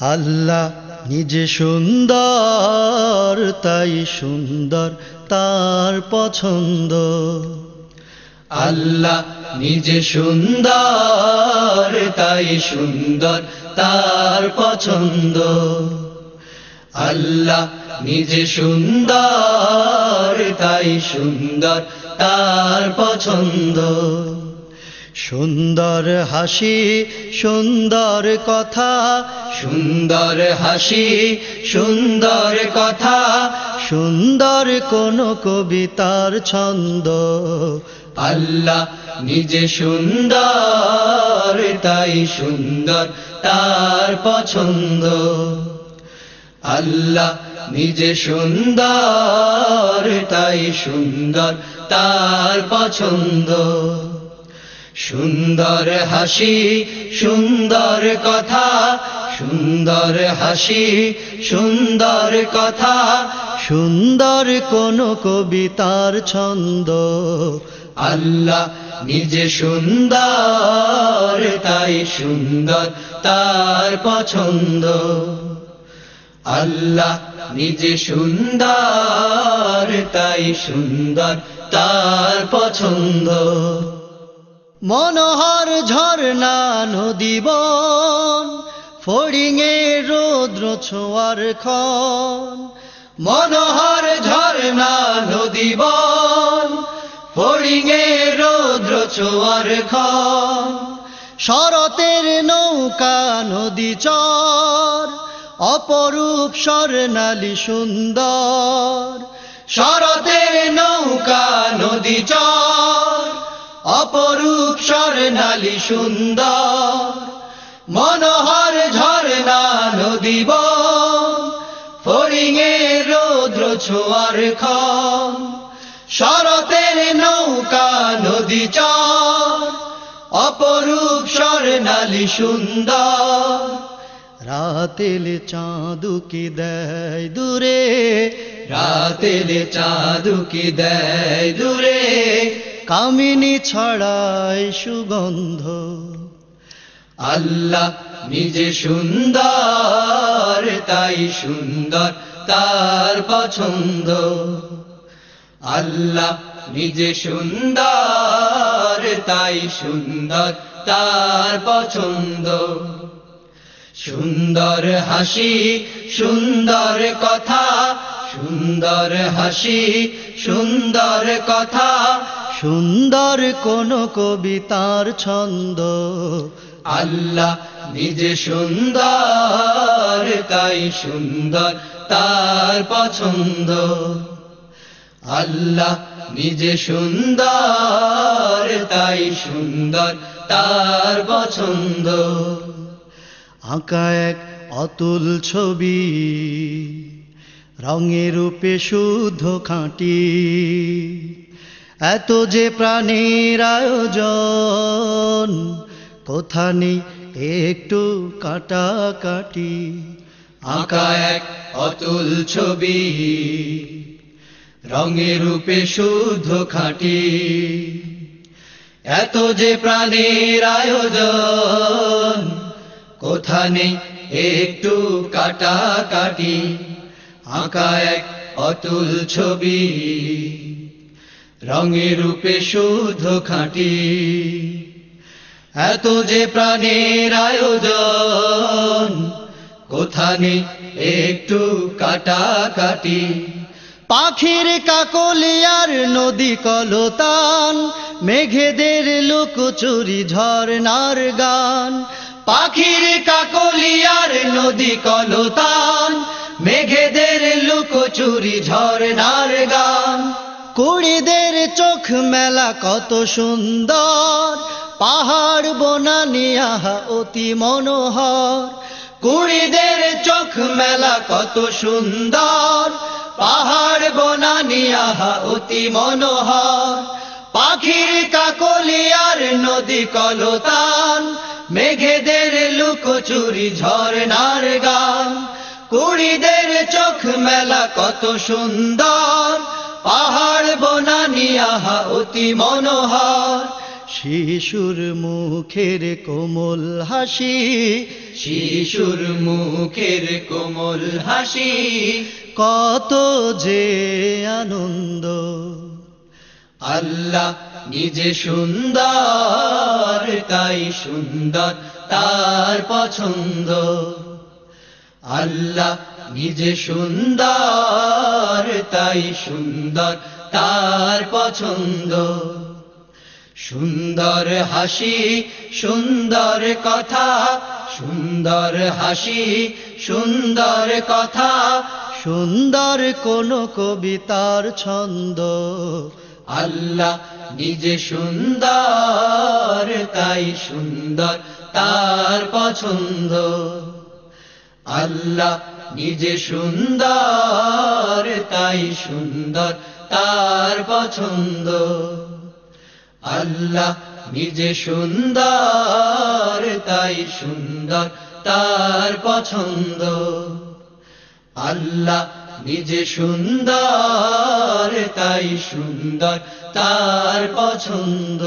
আল্লাহ নিজে সুন্দর, তাই সুন্দর তার পছন্দ। আল্লাহ নিজে সুন্দর, তাই সুন্দর তার পছন্দ। আল্লাহ নিজে সুন্দর, তাই সুন্দর তার পছন্দ। সুন্দর হাসি, সুন্দর কথা, সুন্দর হাসি, সুন্দর কথা, সুন্দর কোন কবিতার ছন্দ। আল্লাহ নিজে সুন্দর, তাই সুন্দর তার পছন্দ। আল্লাহ নিজে সুন্দর, তাই সুন্দর তার পছন্দ। সুন্দর হাসি, সুন্দর কথা, সুন্দর হাসি, সুন্দর কথা, সুন্দর কোন কবিতার ছন্দ। আল্লাহ নিজে সুন্দর, তাই সুন্দর তার পছন্দ। আল্লাহ নিজে সুন্দর, তাই সুন্দর তার পছন্দ। মনোহর ঝর্ণা নদীবন ফড়িঙে রৌদ্র ছোঁয়ার খন মনোহর ঝর্ণা নদীবন ফড়িঙে রৌদ্র চোয়ার খন শরতের নৌকা নদী চর, অপরূপ স্বর্ণালী সুন্দর। শরতের নৌকা নদী চর অপরূপ স্বর্ণালী সুন্দর, মনোহর ঝর্ণা নদীব ফড়িঙে রৌদ্র ছোয়ার খন শরতের নৌকা নদী চর, অপরূপ স্বর্ণালী সুন্দর। রাতেলে চাঁদুকি দেয় দূরে? রাতেলে চাঁদুকি দেয় দূরে? কামিনী ছড়ায় সুগন্ধ। আল্লাহ নিজে সুন্দর, তাই সুন্দর তার পছন্দ। আল্লাহ নিজে সুন্দর, তাই সুন্দর তার পছন্দ। সুন্দর হাসি, সুন্দর কথা, সুন্দর হাসি, সুন্দর কথা সুন্দর কোন কবিতার ছন্দ। আল্লাহ নিজে সুন্দর, তাই সুন্দর তার পছন্দ। আল্লাহ নিজে সুন্দর, তাই সুন্দর তার পছন্দ। আঁকা এক অতুল ছবি রঙের রূপে শুদ্ধ খাঁটি। এত যে প্রাণীর আয়োজন, কোথা নেই, একটু কাটাকাটি। আঁকা এক অতুল ছবি রঙের রূপে শুদ্ধ খাঁটি। এত যে প্রাণের আয়োজন, কোথা নেই, একটু কাটাকাটি। আঁকা এক অতুল ছবি। রঙের রূপে শুদ্ধ খাঁটি। এত যে প্রাণের আয়োজন, কোথা নেই একটু কাটাকাটি? পাখির কাকলিয়ার নদী কলতান, মেঘেদের লুকোচুরি ঝর্নার গান। পাখির কাকলিয়ার নদী কলতান, মেঘেদের লুকোচুরি ঝর্নার গান। কুড়িদের চোখ মেলা কত সুন্দর। পাহাড় বনানি আহা অতি মনোহর। কুড়িদের চোখ মেলা কত সুন্দর। পাহাড় বনানি আহা অতি মনোহর। পাখির কাকলিয়ার নদী কলতান। মেঘেদের লুকোচুরি ঝর্নার গান। কুড়িদের চোখ মেলা কত সুন্দর। আহা অতি মনোহর। শিশুর মুখের কোমল হাসি, শিশুর মুখের কোমল হাসি, কত যে আনন্দ। আল্লাহ নিজে সুন্দর, তাই সুন্দর তার পছন্দ। আল্লাহ নিজে সুন্দর, তাই সুন্দর তার পছন্দ। সুন্দর হাসি, সুন্দর কথা, সুন্দর হাসি, সুন্দর কথা, সুন্দর কোন কবিতার ছন্দ। আল্লাহ নিজে সুন্দর, তাই সুন্দর তার পছন্দ। আল্লাহ নিজে সুন্দর, তাই সুন্দর তার পছন্দ। আল্লাহ নিজে সুন্দর, তাই সুন্দর তার পছন্দ। আল্লাহ নিজে সুন্দর, তাই সুন্দর তার পছন্দ।